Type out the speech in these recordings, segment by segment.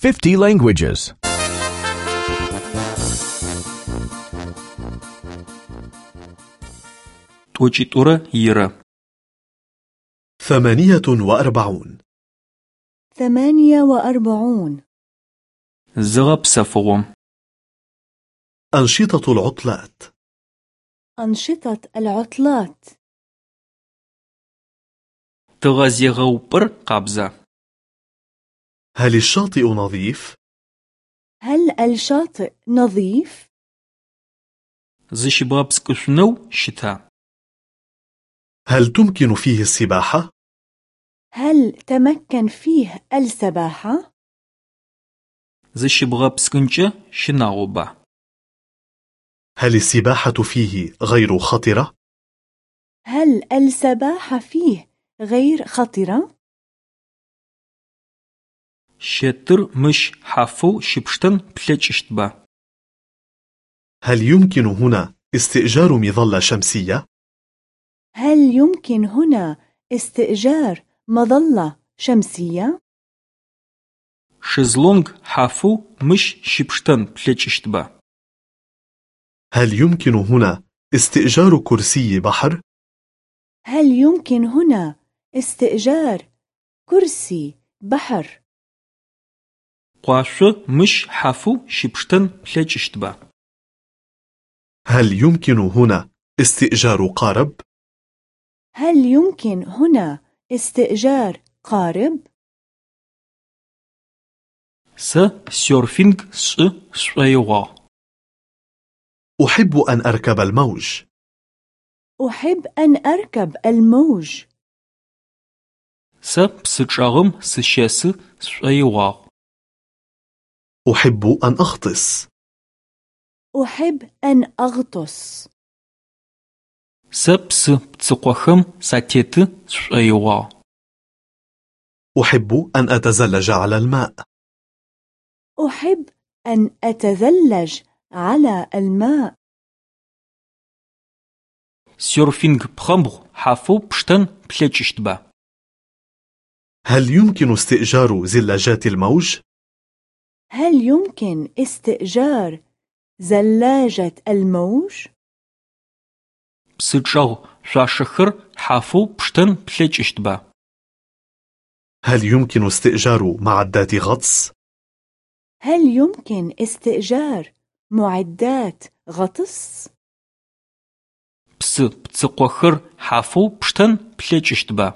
50 languages. 24 يرا 48 48 زغب سفغم أنشطة العطلات. أنشطة العطلات. تغازيغوبر قبزة هل الشاطئ نظيف؟ هل الشاطئ نظيف؟ زشباب سكشنو شتاء هل تمكن فيه السباحة؟ هل تمكن فيه السباحة؟ زشباب سكنجة هل السباحة فيه غير خطرة؟ هل السباحة فيه غير خطرة؟ شتر مش حفو شبشتن بلتششتبا هل يمكن هنا استئجار مظلة شمسية؟ هل يمكن هنا استئجار مظلة شمسية؟ شزلونج حفو مش شبشتن بلتششتبا هل يمكن هنا استئجار كرسي بحر؟ هل يمكن هنا استئجار كرسي بحر؟ Къуашъо мыщ хьафэу щыпштэн плъэкӏыщтба. هل يمكن هنا استئجار قارب؟ هل يمكن هنا استئجار قارب؟ Сэ серфинг сшӏы сшӏоигъуагъ. أحب أن أركب الموج أحب أن أركب الموج Сэ псычӏэгъым сыщесы сшӏоигъуагъ. أحب أن أغطس أحب أن أغطس Сэ псы пцыкъохэм сатеты сшӏоигъуагъ. أحب أن أتزلج على الماء أحب أن أتزلج على الماء Серфинг пхъэмбгъу хьафэу пштэн плъэкӏыщтба. هل يمكن استئجار زلاجات الموج؟ هل يمكن استئجار زلاجة الموج؟ Псычӏэгъу шъуашэхэр хьафэу пштэн плъэкӏыщтба. هل يمكن استئجار معدات غطس؟ هل يمكن استئجار معدات غطس؟ Псы пцыкъохэр хьафэу пштэн плъэкӏыщтба.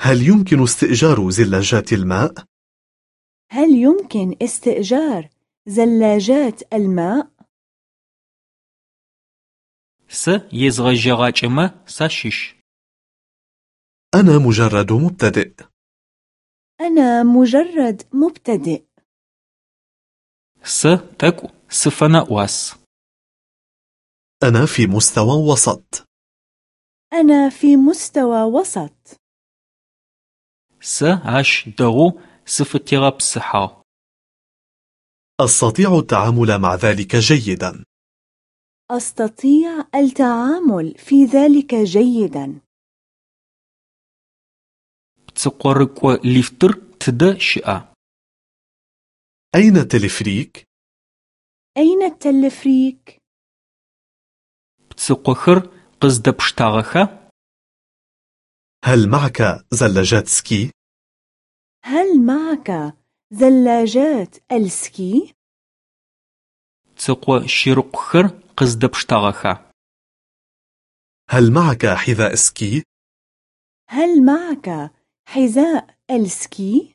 هل يمكن استئجار زلاجات الماء؟ هل يمكن استئجار زلاجات الماء؟ Сэ езгъэжьэгъакӏэмэ сащыщ. أنا مجرد مبتدئ أنا مجرد مبتدئ Сэ тӏэкӏу сыфэнэӏуас. أنا في مستوى وسط أنا في مستوى وسط Сэ ащ صفتها الصحة. أستطيع التعامل مع ذلك جيدا. أستطيع التعامل في ذلك جيدا. بتقرق ليفتر تدا أين التلفريك؟ أين التلفريك؟ بتسقخر قصد بشتاغخة؟ هل معك زلاجات سكي؟ هل معك زلاجات السكي؟ Цыкъо щырыкъухэр къыздэпштагъэха? هل معك حذاء سكي؟ هل معك حذاء السكي؟